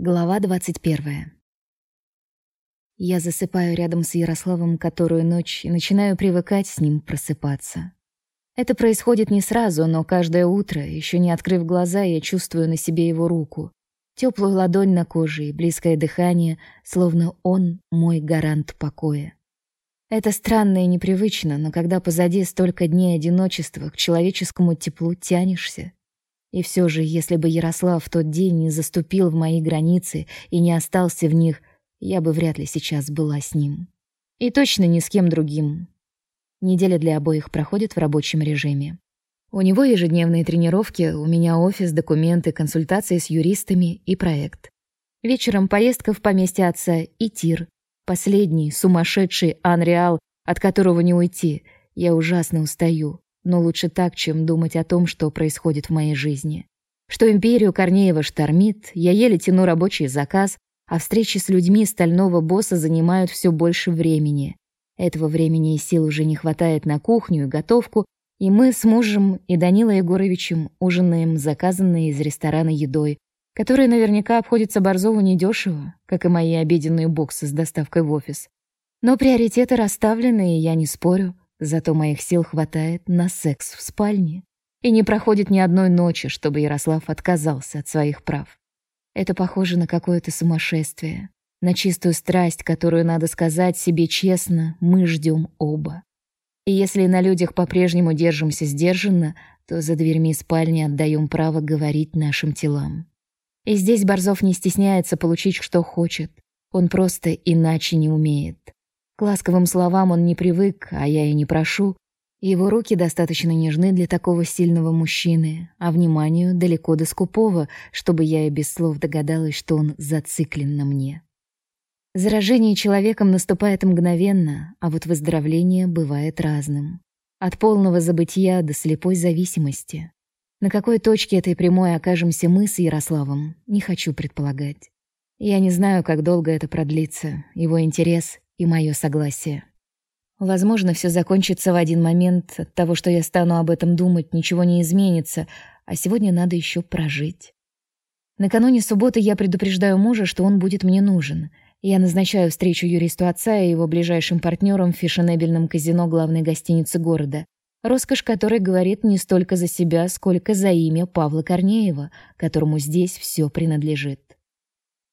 Глава 21. Я засыпаю рядом с Ярославом которую ночь и начинаю привыкать с ним просыпаться. Это происходит не сразу, но каждое утро, еще не открыв глаза, я чувствую на себе его руку, теплую ладонь на коже и близкое дыхание, словно он мой гарант покоя. Это странно и непривычно, но когда позади столько дней одиночества, к человеческому теплу тянешься. И все же, если бы Ярослав в тот день не заступил в мои границы и не остался в них, я бы вряд ли сейчас была с ним. И точно ни с кем другим. Неделя для обоих проходит в рабочем режиме. У него ежедневные тренировки, у меня офис, документы, консультации с юристами и проект. Вечером поездка в поместье отца и тир. Последний, сумасшедший Анреал, от которого не уйти. Я ужасно устаю но лучше так, чем думать о том, что происходит в моей жизни. Что империю Корнеева штормит, я еле тяну рабочий заказ, а встречи с людьми стального босса занимают все больше времени. Этого времени и сил уже не хватает на кухню и готовку, и мы с мужем и Данилой Егоровичем ужинаем заказанной из ресторана едой, которая наверняка обходится Борзову недешево, как и мои обеденные боксы с доставкой в офис. Но приоритеты расставлены, и я не спорю. Зато моих сил хватает на секс в спальне. И не проходит ни одной ночи, чтобы Ярослав отказался от своих прав. Это похоже на какое-то сумасшествие, на чистую страсть, которую, надо сказать себе честно, мы ждем оба. И если на людях по-прежнему держимся сдержанно, то за дверьми спальни отдаем право говорить нашим телам. И здесь Борзов не стесняется получить, что хочет. Он просто иначе не умеет. К ласковым словам он не привык, а я и не прошу. Его руки достаточно нежны для такого сильного мужчины, а вниманию далеко до скупого, чтобы я и без слов догадалась, что он зациклен на мне. Заражение человеком наступает мгновенно, а вот выздоровление бывает разным. От полного забытия до слепой зависимости. На какой точке этой прямой окажемся мы с Ярославом, не хочу предполагать. Я не знаю, как долго это продлится, его интерес и мое согласие. Возможно, все закончится в один момент. От того, что я стану об этом думать, ничего не изменится, а сегодня надо еще прожить. Накануне субботы я предупреждаю мужа, что он будет мне нужен. Я назначаю встречу юристу отца и его ближайшим партнерам в фешенебельном казино главной гостиницы города, роскошь которой говорит не столько за себя, сколько за имя Павла Корнеева, которому здесь все принадлежит.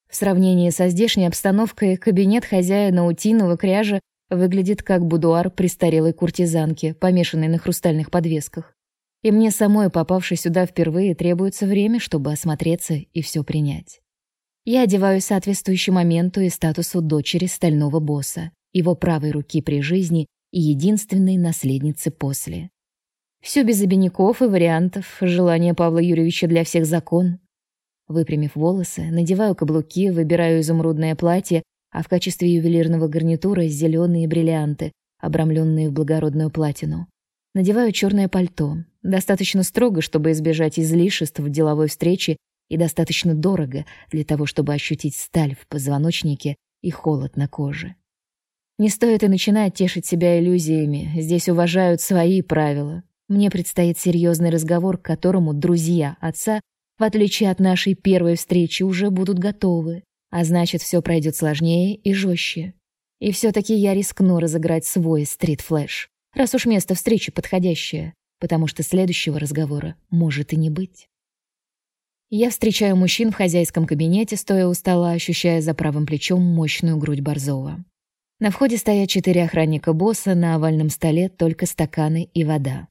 В сравнении со здешней обстановкой кабинет хозяина утиного кряжа выглядит как будуар престарелой куртизанки, помешанной на хрустальных подвесках. И мне самой, попавшей сюда впервые, требуется время, чтобы осмотреться и все принять. Я одеваюсь соответствующему моменту и статусу дочери стального босса, его правой руки при жизни и единственной наследницы после. Все без обиняков и вариантов, желание Павла Юрьевича для всех закон, Выпрямив волосы, надеваю каблуки, выбираю изумрудное платье, а в качестве ювелирного гарнитура зеленые бриллианты, обрамленные в благородную платину. Надеваю черное пальто, достаточно строго, чтобы избежать излишеств в деловой встрече, и достаточно дорого для того, чтобы ощутить сталь в позвоночнике и холод на коже. Не стоит и начинать тешить себя иллюзиями. Здесь уважают свои правила. Мне предстоит серьезный разговор, к которому друзья отца в отличие от нашей первой встречи, уже будут готовы, а значит, все пройдет сложнее и жестче. И все-таки я рискну разыграть свой стрит-флэш, раз уж место встречи подходящее, потому что следующего разговора может и не быть. Я встречаю мужчин в хозяйском кабинете, стоя у стола, ощущая за правым плечом мощную грудь Борзова. На входе стоят четыре охранника босса, на овальном столе только стаканы и вода.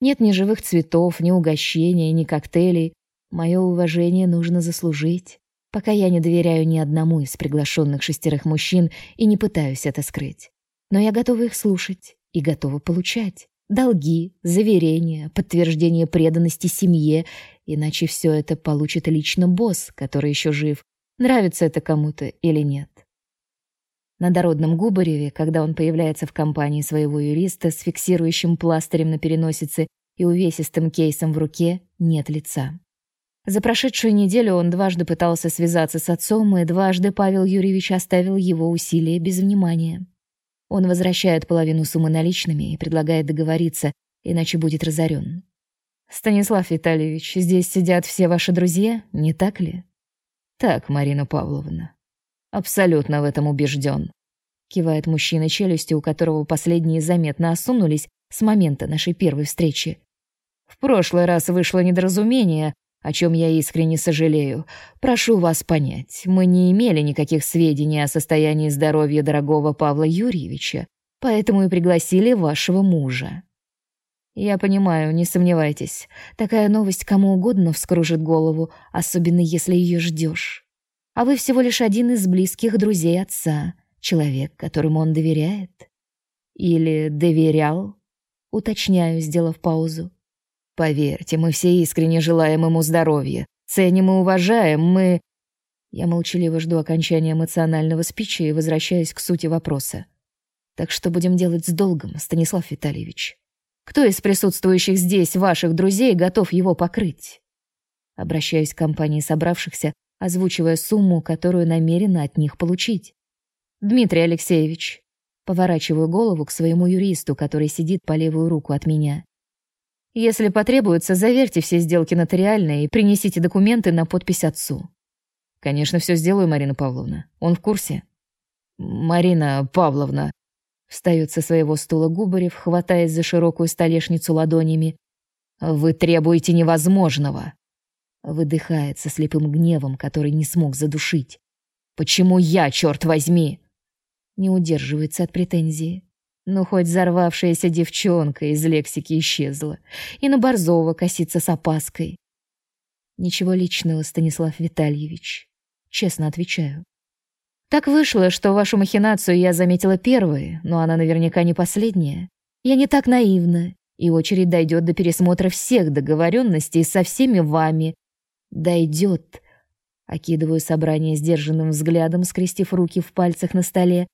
Нет ни живых цветов, ни угощения, ни коктейлей, Мое уважение нужно заслужить, пока я не доверяю ни одному из приглашенных шестерых мужчин и не пытаюсь это скрыть. Но я готова их слушать и готова получать. Долги, заверения, подтверждение преданности семье, иначе все это получит лично босс, который еще жив, нравится это кому-то или нет. На дородном Губареве, когда он появляется в компании своего юриста с фиксирующим пластырем на переносице и увесистым кейсом в руке, нет лица. За прошедшую неделю он дважды пытался связаться с отцом, и дважды Павел Юрьевич оставил его усилия без внимания. Он возвращает половину суммы наличными и предлагает договориться, иначе будет разорен. «Станислав Витальевич, здесь сидят все ваши друзья, не так ли?» Так, Марина Павловна. Абсолютно в этом убежден. Кивает мужчина челюсти, у которого последние заметно осунулись с момента нашей первой встречи. В прошлый раз вышло недоразумение, о чем я искренне сожалею. Прошу вас понять, мы не имели никаких сведений о состоянии здоровья дорогого Павла Юрьевича, поэтому и пригласили вашего мужа. Я понимаю, не сомневайтесь. Такая новость кому угодно вскружит голову, особенно если ее ждешь. А вы всего лишь один из близких друзей отца, человек, которому он доверяет. Или доверял, уточняю, сделав паузу. Поверьте, мы все искренне желаем ему здоровья, ценим и уважаем, мы... Я молчаливо жду окончания эмоционального спича и возвращаюсь к сути вопроса. Так что будем делать с долгом, Станислав Витальевич? Кто из присутствующих здесь ваших друзей готов его покрыть? Обращаюсь к компании собравшихся, озвучивая сумму, которую намерена от них получить. Дмитрий Алексеевич. Поворачиваю голову к своему юристу, который сидит по левую руку от меня. Если потребуется, заверьте все сделки нотариально и принесите документы на подпись отцу. Конечно, все сделаю, Марина Павловна. Он в курсе. Марина Павловна встает со своего стула Губарев, хватаясь за широкую столешницу ладонями. Вы требуете невозможного. Выдыхает со слепым гневом, который не смог задушить. Почему я, черт возьми? Не удерживается от претензии. Ну, хоть взорвавшаяся девчонка из лексики исчезла, и на Борзова косится с опаской. Ничего личного, Станислав Витальевич. Честно отвечаю. Так вышло, что вашу махинацию я заметила первой, но она наверняка не последняя. Я не так наивна, и очередь дойдет до пересмотра всех договоренностей со всеми вами. Дойдет. Окидываю собрание сдержанным взглядом, скрестив руки в пальцах на столе,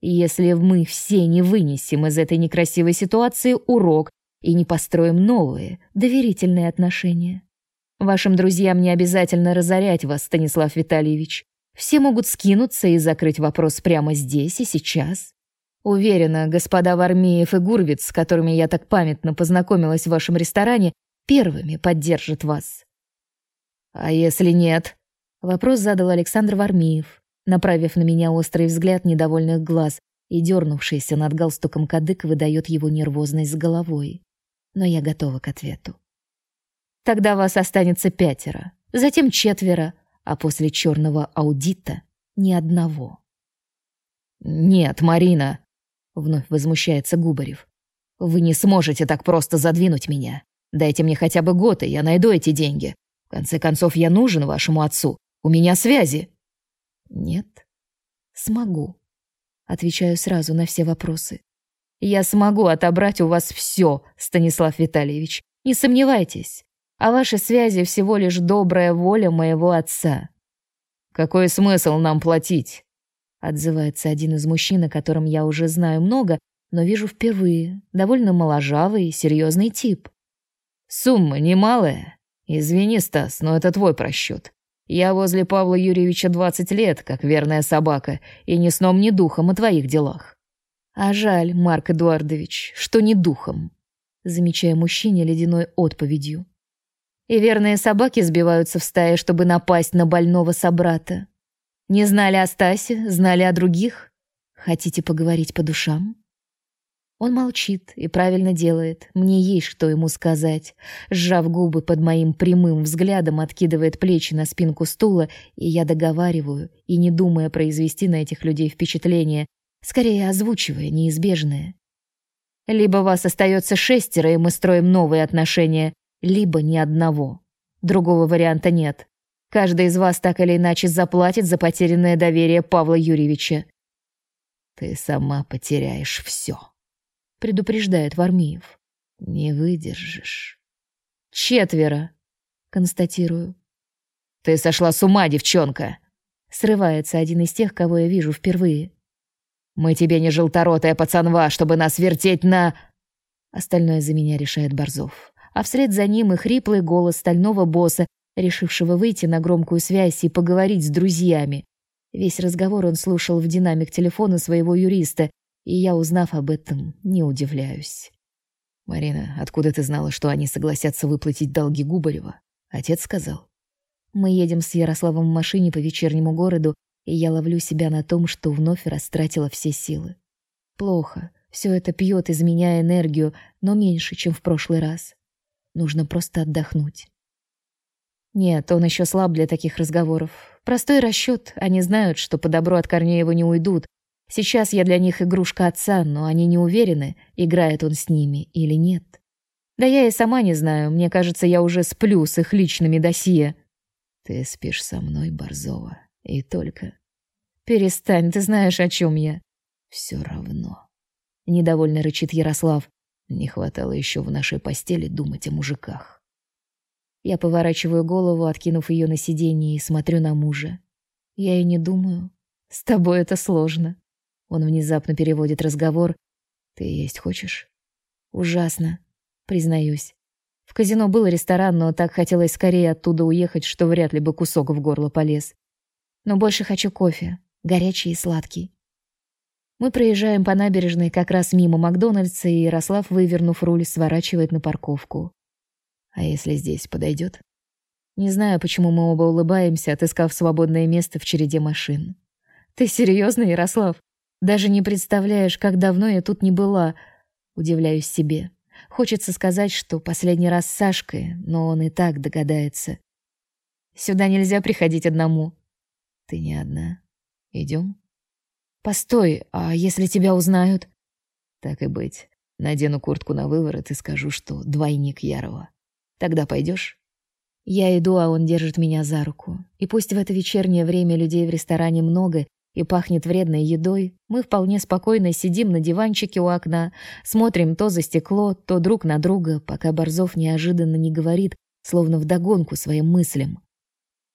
если мы все не вынесем из этой некрасивой ситуации урок и не построим новые, доверительные отношения. Вашим друзьям не обязательно разорять вас, Станислав Витальевич. Все могут скинуться и закрыть вопрос прямо здесь и сейчас. Уверена, господа Вармеев и Гурвиц, с которыми я так памятно познакомилась в вашем ресторане, первыми поддержат вас. А если нет? Вопрос задал Александр Вармеев направив на меня острый взгляд недовольных глаз, и дернувшийся над галстуком кадык выдает его нервозность с головой. Но я готова к ответу. Тогда вас останется пятеро, затем четверо, а после черного аудита ни одного. «Нет, Марина!» — вновь возмущается Губарев. «Вы не сможете так просто задвинуть меня. Дайте мне хотя бы год, и я найду эти деньги. В конце концов, я нужен вашему отцу. У меня связи». Нет. Смогу. Отвечаю сразу на все вопросы. Я смогу отобрать у вас все, Станислав Витальевич. Не сомневайтесь. А ваши связи всего лишь добрая воля моего отца. Какой смысл нам платить? Отзывается один из мужчин, о котором я уже знаю много, но вижу впервые. Довольно моложавый и серьезный тип. Сумма немалая. Извини, Стас, но это твой просчет. Я возле Павла Юрьевича двадцать лет, как верная собака, и ни сном, ни духом о твоих делах. А жаль, Марк Эдуардович, что не духом, замечая мужчине ледяной отповедью. И верные собаки сбиваются в стаи, чтобы напасть на больного собрата. Не знали о Стасе, знали о других. Хотите поговорить по душам? Он молчит и правильно делает. Мне есть что ему сказать. Сжав губы под моим прямым взглядом, откидывает плечи на спинку стула, и я договариваю, и не думая произвести на этих людей впечатление, скорее озвучивая неизбежное. Либо вас остается шестеро, и мы строим новые отношения, либо ни одного. Другого варианта нет. Каждый из вас так или иначе заплатит за потерянное доверие Павла Юрьевича. Ты сама потеряешь все предупреждает Вармиев. Не выдержишь. Четверо, констатирую. Ты сошла с ума, девчонка. Срывается один из тех, кого я вижу впервые. Мы тебе не желторотая пацанва, чтобы нас вертеть на... Остальное за меня решает Борзов. А вслед за ним и хриплый голос стального босса, решившего выйти на громкую связь и поговорить с друзьями. Весь разговор он слушал в динамик телефона своего юриста, и я, узнав об этом, не удивляюсь. «Марина, откуда ты знала, что они согласятся выплатить долги Губарева?» Отец сказал. Мы едем с Ярославом в машине по вечернему городу, и я ловлю себя на том, что вновь растратила все силы. Плохо. Все это пьет из меня энергию, но меньше, чем в прошлый раз. Нужно просто отдохнуть. Нет, он еще слаб для таких разговоров. Простой расчет. Они знают, что по добру от корней его не уйдут. Сейчас я для них игрушка отца, но они не уверены, играет он с ними или нет. Да я и сама не знаю. Мне кажется, я уже сплю с их личными досье. Ты спишь со мной, Борзова, и только... Перестань, ты знаешь, о чем я. Все равно. Недовольно рычит Ярослав. Не хватало еще в нашей постели думать о мужиках. Я поворачиваю голову, откинув ее на сиденье, и смотрю на мужа. Я и не думаю. С тобой это сложно. Он внезапно переводит разговор. Ты есть хочешь? Ужасно, признаюсь. В казино был ресторан, но так хотелось скорее оттуда уехать, что вряд ли бы кусок в горло полез. Но больше хочу кофе, горячий и сладкий. Мы проезжаем по набережной как раз мимо Макдональдса, и Ярослав, вывернув руль, сворачивает на парковку. А если здесь подойдет? Не знаю, почему мы оба улыбаемся, отыскав свободное место в череде машин. Ты серьезно, Ярослав? Даже не представляешь, как давно я тут не была. Удивляюсь себе. Хочется сказать, что последний раз с Сашкой, но он и так догадается. Сюда нельзя приходить одному. Ты не одна. Идем? Постой, а если тебя узнают? Так и быть. Надену куртку на выворот и скажу, что двойник Ярова. Тогда пойдешь? Я иду, а он держит меня за руку. И пусть в это вечернее время людей в ресторане много, и пахнет вредной едой, мы вполне спокойно сидим на диванчике у окна, смотрим то за стекло, то друг на друга, пока Борзов неожиданно не говорит, словно вдогонку своим мыслям.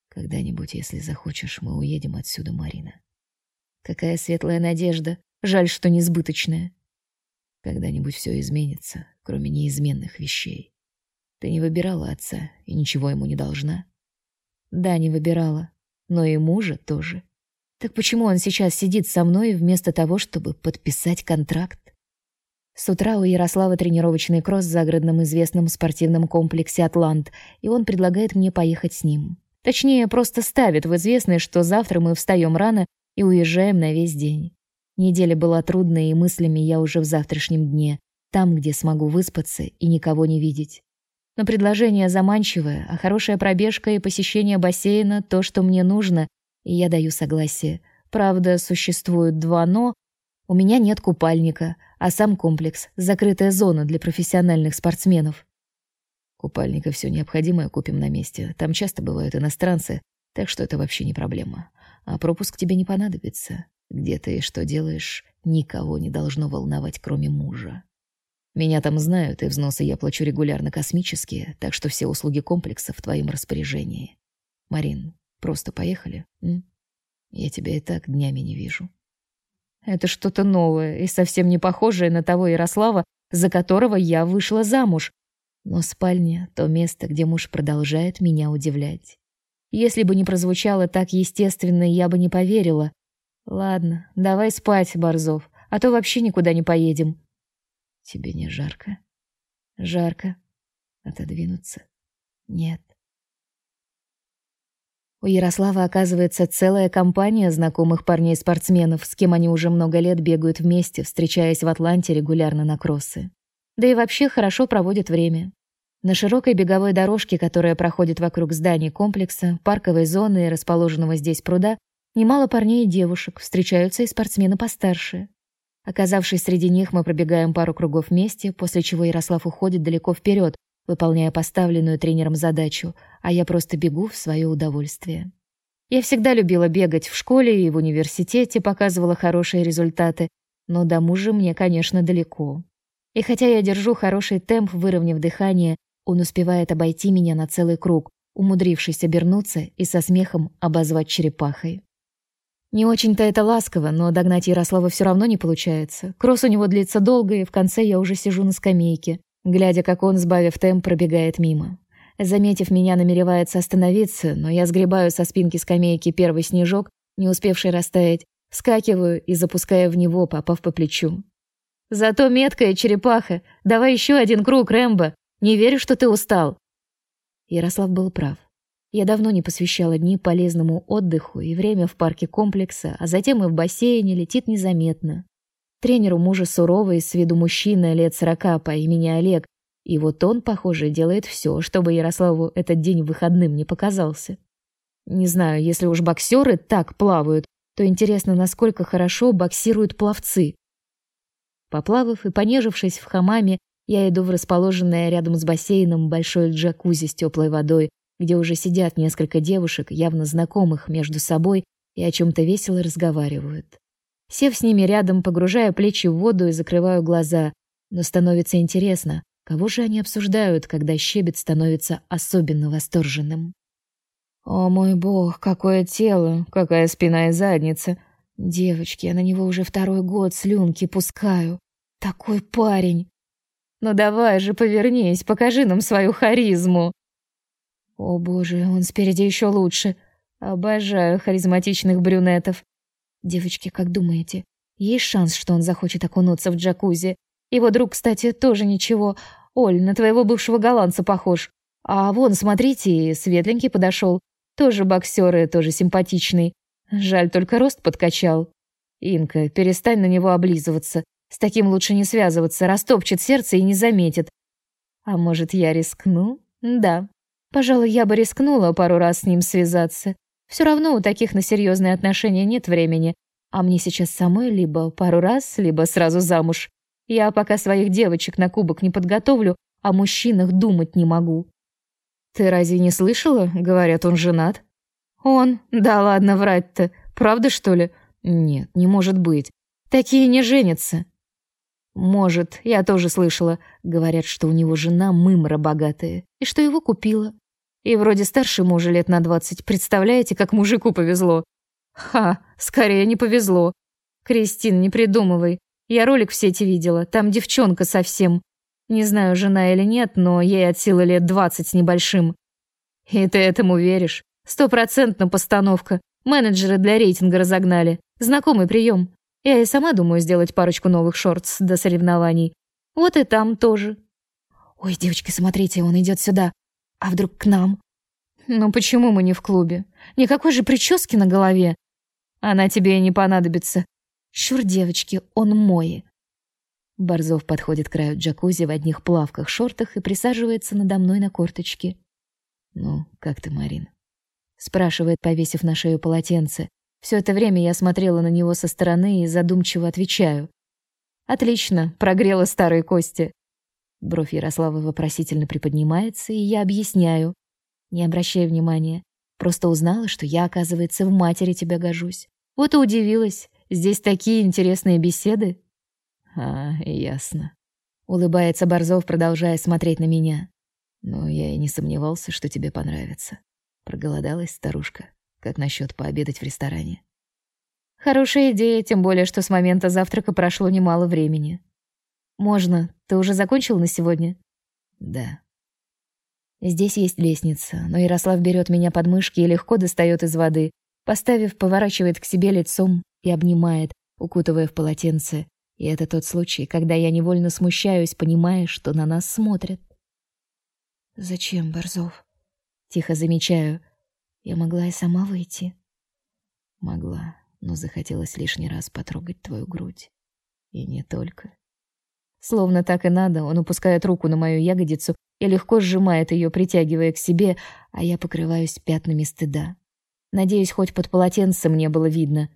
«Когда-нибудь, если захочешь, мы уедем отсюда, Марина». Какая светлая надежда. Жаль, что несбыточная. Когда-нибудь все изменится, кроме неизменных вещей. Ты не выбирала отца и ничего ему не должна? Да, не выбирала. Но и мужа тоже. Так почему он сейчас сидит со мной вместо того, чтобы подписать контракт? С утра у Ярослава тренировочный кросс в загородном известном спортивном комплексе «Атлант», и он предлагает мне поехать с ним. Точнее, просто ставит в известность, что завтра мы встаем рано и уезжаем на весь день. Неделя была трудной, и мыслями я уже в завтрашнем дне, там, где смогу выспаться и никого не видеть. Но предложение заманчивое, а хорошая пробежка и посещение бассейна — то, что мне нужно, я даю согласие. Правда, существуют два «но». У меня нет купальника, а сам комплекс — закрытая зона для профессиональных спортсменов. Купальник и все необходимое купим на месте. Там часто бывают иностранцы, так что это вообще не проблема. А пропуск тебе не понадобится. Где ты и что делаешь, никого не должно волновать, кроме мужа. Меня там знают, и взносы я плачу регулярно космические, так что все услуги комплекса в твоем распоряжении. Марин, Просто поехали, м? Я тебя и так днями не вижу. Это что-то новое и совсем не похожее на того Ярослава, за которого я вышла замуж. Но спальня — то место, где муж продолжает меня удивлять. Если бы не прозвучало так естественно, я бы не поверила. Ладно, давай спать, Борзов, а то вообще никуда не поедем. Тебе не жарко? Жарко. Отодвинуться? Нет. У Ярослава, оказывается, целая компания знакомых парней-спортсменов, с кем они уже много лет бегают вместе, встречаясь в Атланте регулярно на кроссы. Да и вообще хорошо проводят время. На широкой беговой дорожке, которая проходит вокруг зданий комплекса, парковой зоны и расположенного здесь пруда, немало парней и девушек, встречаются и спортсмены постарше. Оказавшись среди них, мы пробегаем пару кругов вместе, после чего Ярослав уходит далеко вперед, выполняя поставленную тренером задачу, а я просто бегу в свое удовольствие. Я всегда любила бегать в школе и в университете, показывала хорошие результаты, но до мужа мне, конечно, далеко. И хотя я держу хороший темп, выровняв дыхание, он успевает обойти меня на целый круг, умудрившись обернуться и со смехом обозвать черепахой. Не очень-то это ласково, но догнать Ярослава все равно не получается. Кросс у него длится долго, и в конце я уже сижу на скамейке, глядя, как он, сбавив темп, пробегает мимо. Заметив меня, намеревается остановиться, но я сгребаю со спинки скамейки первый снежок, не успевший растаять, вскакиваю и запускаю в него, попав по плечу. «Зато меткая черепаха! Давай еще один круг, Рэмбо! Не верю, что ты устал!» Ярослав был прав. Я давно не посвящала дни полезному отдыху, и время в парке комплекса, а затем и в бассейне летит незаметно. Тренер у мужа суровый, с виду мужчина лет сорока по имени Олег, и вот он, похоже, делает все, чтобы Ярославу этот день выходным не показался. Не знаю, если уж боксеры так плавают, то интересно, насколько хорошо боксируют пловцы. Поплавав и понежившись в хамаме, я иду в расположенное рядом с бассейном большое джакузи с теплой водой, где уже сидят несколько девушек, явно знакомых между собой, и о чем то весело разговаривают. Сев с ними рядом, погружаю плечи в воду и закрываю глаза, но становится интересно, кого же они обсуждают, когда щебет становится особенно восторженным. О мой бог, какое тело, какая спина и задница. Девочки, я на него уже второй год слюнки пускаю. Такой парень. Ну давай же, повернись, покажи нам свою харизму. О боже, он спереди еще лучше. Обожаю харизматичных брюнетов. Девочки, как думаете, есть шанс, что он захочет окунуться в джакузи? Его друг, кстати, тоже ничего. Оль, на твоего бывшего голландца похож. А вон, смотрите, светленький подошел. Тоже боксер и тоже симпатичный. Жаль, только рост подкачал. Инка, перестань на него облизываться. С таким лучше не связываться, растопчет сердце и не заметит. А может, я рискну? Да. Пожалуй, я бы рискнула пару раз с ним связаться. Все равно у таких на серьезные отношения нет времени. А мне сейчас самой либо пару раз, либо сразу замуж. Я пока своих девочек на кубок не подготовлю, о мужчинах думать не могу. Ты разве не слышала? Говорят, он женат. Он? Да ладно врать-то. Правда, что ли? Нет, не может быть. Такие не женятся. Может, я тоже слышала. Говорят, что у него жена мымра богатая, и что его купила. И вроде старше мужа лет на двадцать. Представляете, как мужику повезло? Ха, скорее не повезло. Кристин, не придумывай. Я ролик в сети видела. Там девчонка совсем. Не знаю, жена или нет, но ей от силы лет двадцать с небольшим. И ты этому веришь? Стопроцентно постановка. Менеджеры для рейтинга разогнали. Знакомый прием. Я и сама думаю сделать парочку новых шортс до соревнований. Вот и там тоже. Ой, девочки, смотрите, он идет сюда. А вдруг к нам? Ну почему мы не в клубе? Никакой же прически на голове. Она тебе и не понадобится. Чур, девочки, он мой. Борзов подходит к краю джакузи в одних плавках, шортах и присаживается надо мной на корточки. «Ну, как ты, Марин?» Спрашивает, повесив на шею полотенце. Все это время я смотрела на него со стороны и задумчиво отвечаю. «Отлично, прогрела старые кости». Бровь Ярослава вопросительно приподнимается, и я объясняю. Не обращай внимания. Просто узнала, что я, оказывается, в матери тебя гожусь. Вот и удивилась. Здесь такие интересные беседы. А, ясно. Улыбается Борзов, продолжая смотреть на меня. Но я и не сомневался, что тебе понравится. Проголодалась старушка. Как насчет пообедать в ресторане? Хорошая идея, тем более, что с момента завтрака прошло немало времени. Можно. Ты уже закончил на сегодня? Да. Здесь есть лестница, но Ярослав берет меня под мышки и легко достает из воды, поставив, поворачивает к себе лицом и обнимает, укутывая в полотенце, и это тот случай, когда я невольно смущаюсь, понимая, что на нас смотрят. «Зачем, Борзов?» Тихо замечаю. Я могла и сама выйти. Могла, но захотелось лишний раз потрогать твою грудь. И не только. Словно так и надо, он упускает руку на мою ягодицу и легко сжимает ее, притягивая к себе, а я покрываюсь пятнами стыда. Надеюсь, хоть под полотенцем не было видно.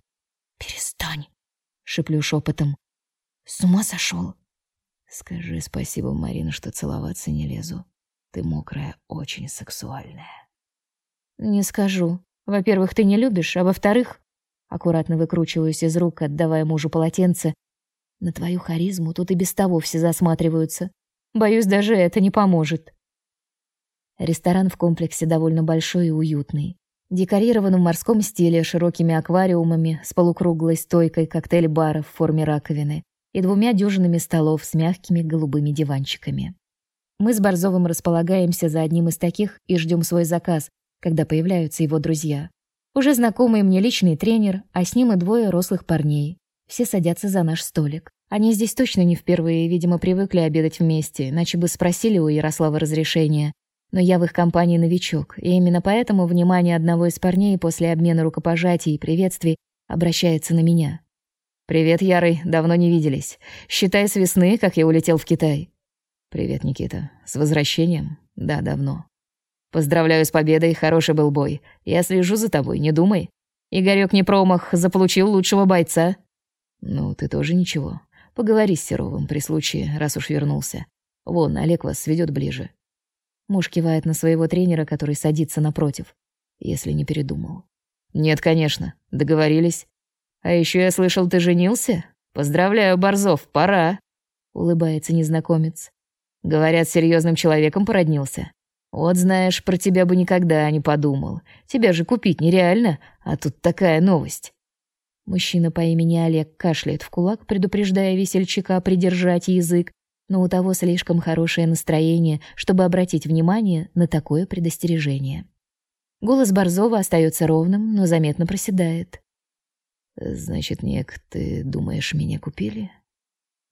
«Перестань!» — шеплю шепотом. С ума сошел? Скажи спасибо, Марина, что целоваться не лезу. Ты мокрая, очень сексуальная. Не скажу. Во-первых, ты не любишь, а во-вторых, аккуратно выкручиваюсь из рук, отдавая мужу полотенце. На твою харизму тут и без того все засматриваются. Боюсь, даже это не поможет. Ресторан в комплексе довольно большой и уютный. Декорирован в морском стиле широкими аквариумами с полукруглой стойкой коктейль-бара в форме раковины и двумя дюжинами столов с мягкими голубыми диванчиками. Мы с Борзовым располагаемся за одним из таких и ждем свой заказ, когда появляются его друзья. Уже знакомый мне личный тренер, а с ним и двое рослых парней. Все садятся за наш столик. Они здесь точно не впервые, видимо, привыкли обедать вместе, иначе бы спросили у Ярослава разрешения. но я в их компании новичок, и именно поэтому внимание одного из парней после обмена рукопожатий и приветствий обращается на меня. «Привет, Ярый, давно не виделись. Считай с весны, как я улетел в Китай». «Привет, Никита. С возвращением?» «Да, давно». «Поздравляю с победой, хороший был бой. Я слежу за тобой, не думай. Игорёк не промах, заполучил лучшего бойца». «Ну, ты тоже ничего. Поговори с Серовым при случае, раз уж вернулся. Вон, Олег вас сведет ближе. Муж кивает на своего тренера, который садится напротив. Если не передумал. Нет, конечно. Договорились. А еще я слышал, ты женился? Поздравляю, Борзов, пора. Улыбается незнакомец. Говорят, серьезным человеком породнился. Вот знаешь, про тебя бы никогда не подумал. Тебя же купить нереально, а тут такая новость. Мужчина по имени Олег кашляет в кулак, предупреждая весельчака придержать язык, но у того слишком хорошее настроение, чтобы обратить внимание на такое предостережение. Голос Борзова остается ровным, но заметно проседает. «Значит, Нек, ты думаешь, меня купили?»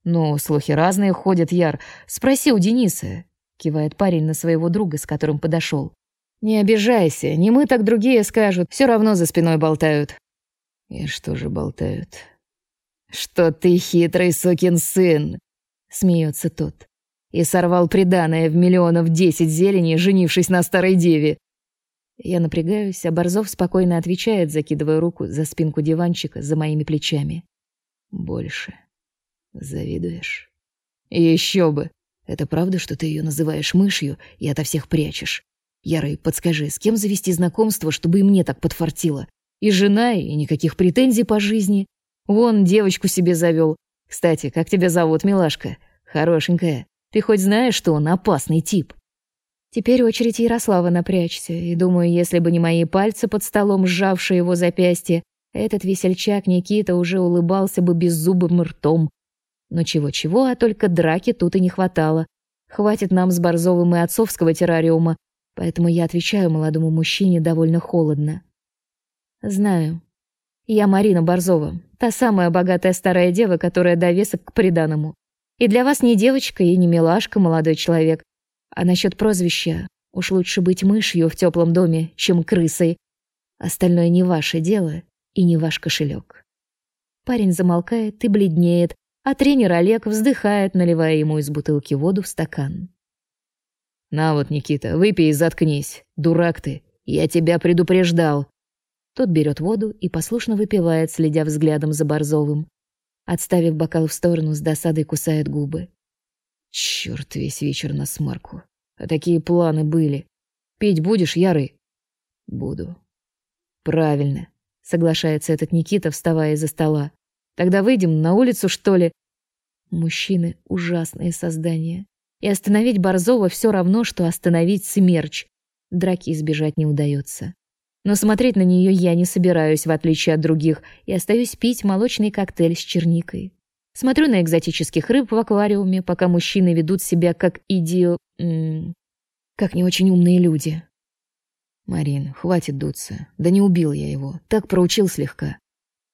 «Ну, слухи разные ходят, Яр. Спроси у Дениса», — кивает парень на своего друга, с которым подошел. «Не обижайся, не мы, так другие скажут, все равно за спиной болтают». «И что же болтают?» «Что ты хитрый сукин сын!» смеется тот. И сорвал приданое в миллионов десять зелени, женившись на старой деве. Я напрягаюсь, а Борзов спокойно отвечает, закидывая руку за спинку диванчика за моими плечами. Больше. Завидуешь? Еще бы. Это правда, что ты ее называешь мышью и ото всех прячешь? Ярый, подскажи, с кем завести знакомство, чтобы и мне так подфартило? И жена, и никаких претензий по жизни. Вон девочку себе завел. Кстати, как тебя зовут, милашка? Хорошенькая. Ты хоть знаешь, что он опасный тип? Теперь очередь Ярослава напрячься, и думаю, если бы не мои пальцы под столом, сжавшие его запястье, этот весельчак Никита уже улыбался бы беззубым ртом. Но чего-чего, а только драки тут и не хватало. Хватит нам с Борзовым и отцовского террариума, поэтому я отвечаю молодому мужчине довольно холодно. Знаю. Я Марина Борзова, та самая богатая старая дева, которая довесок к приданому. И для вас не девочка и не милашка, молодой человек. А насчет прозвища, уж лучше быть мышью в теплом доме, чем крысой. Остальное не ваше дело и не ваш кошелек. Парень замолкает и бледнеет, а тренер Олег вздыхает, наливая ему из бутылки воду в стакан. «На вот, Никита, выпей и заткнись. Дурак ты. Я тебя предупреждал». Тот берет воду и послушно выпивает, следя взглядом за Борзовым. Отставив бокал в сторону, с досадой кусает губы. Черт, весь вечер на смарку. А такие планы были. Пить будешь, Ярый? Буду. Правильно, соглашается этот Никита, вставая из-за стола. Тогда выйдем на улицу, что ли? Мужчины — ужасные создания. И остановить Борзова все равно, что остановить смерч. Драки избежать не удается. Но смотреть на нее я не собираюсь, в отличие от других, и остаюсь пить молочный коктейль с черникой. Смотрю на экзотических рыб в аквариуме, пока мужчины ведут себя как идио... как не очень умные люди. Марин, хватит дуться. Да не убил я его, так проучил слегка.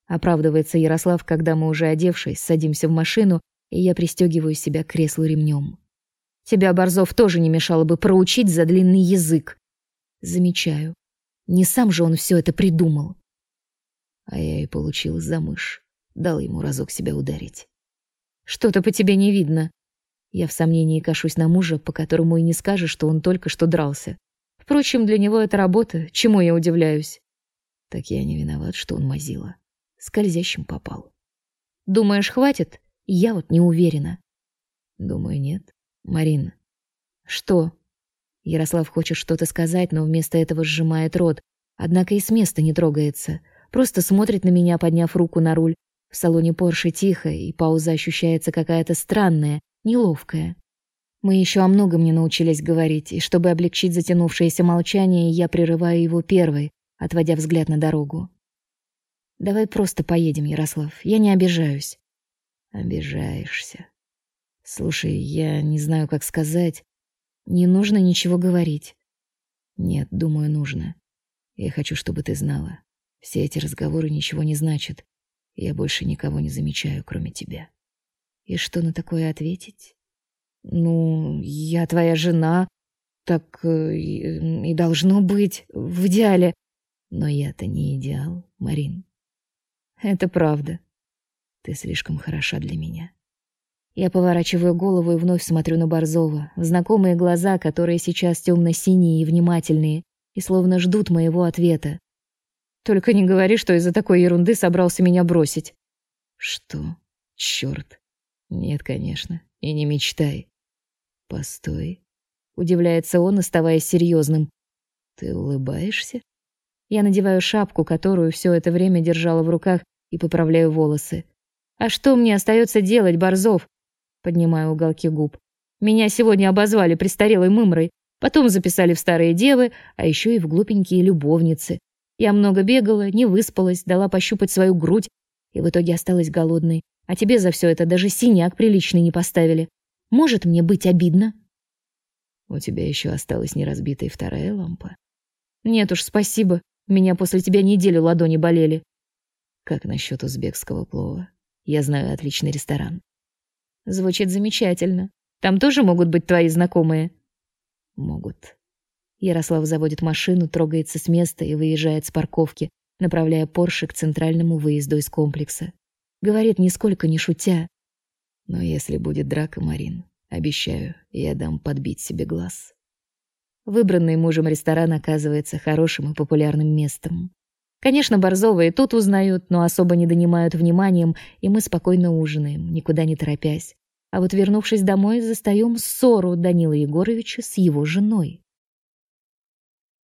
Оправдывается Ярослав, когда мы уже одевшись, садимся в машину, и я пристегиваю себя к креслу ремнем. Тебя, Борзов, тоже не мешало бы проучить за длинный язык. Замечаю. Не сам же он все это придумал. А я и получил за мышь. Дал ему разок себя ударить. Что-то по тебе не видно. Я в сомнении кашусь на мужа, по которому и не скажешь, что он только что дрался. Впрочем, для него это работа, чему я удивляюсь. Так я не виноват, что он мазила. Скользящим попал. Думаешь, хватит? Я вот не уверена. Думаю, нет. Марина. Что? Ярослав хочет что-то сказать, но вместо этого сжимает рот, однако и с места не трогается. Просто смотрит на меня, подняв руку на руль. В салоне Порше тихо, и пауза ощущается какая-то странная, неловкая. Мы еще о многом не научились говорить, и чтобы облегчить затянувшееся молчание, я прерываю его первой, отводя взгляд на дорогу. Давай просто поедем, Ярослав. Я не обижаюсь. Обижаешься. Слушай, я не знаю, как сказать. Не нужно ничего говорить. Нет, думаю, нужно. Я хочу, чтобы ты знала. Все эти разговоры ничего не значат. Я больше никого не замечаю, кроме тебя. И что на такое ответить? Ну, я твоя жена. Так э, и должно быть в идеале. Но я-то не идеал, Марин. Это правда. Ты слишком хороша для меня. Я поворачиваю голову и вновь смотрю на Борзова, в знакомые глаза, которые сейчас темно синие и внимательные, и словно ждут моего ответа. Только не говори, что из-за такой ерунды собрался меня бросить. Что? Черт. Нет, конечно. И не мечтай. Постой. Удивляется он, оставаясь серьезным. Ты улыбаешься? Я надеваю шапку, которую все это время держала в руках, и поправляю волосы. А что мне остается делать, Борзов? Поднимаю уголки губ. Меня сегодня обозвали престарелой мымрой, потом записали в старые девы, а еще и в глупенькие любовницы. Я много бегала, не выспалась, дала пощупать свою грудь, и в итоге осталась голодной. А тебе за все это даже синяк приличный не поставили. Может мне быть обидно? У тебя еще осталась неразбитая вторая лампа. Нет уж, спасибо. Меня после тебя неделю ладони болели. Как насчет узбекского плова? Я знаю отличный ресторан. Звучит замечательно. Там тоже могут быть твои знакомые? Могут. Ярослав заводит машину, трогается с места и выезжает с парковки, направляя Порше к центральному выезду из комплекса. Говорит нисколько не шутя: "Но если будет драка, Марин, обещаю, я дам подбить себе глаз". Выбранный мужем ресторан оказывается хорошим и популярным местом. Конечно, Борзова и тут узнают, но особо не донимают вниманием, и мы спокойно ужинаем, никуда не торопясь. А вот вернувшись домой, застаём ссору Данила Егоровича с его женой.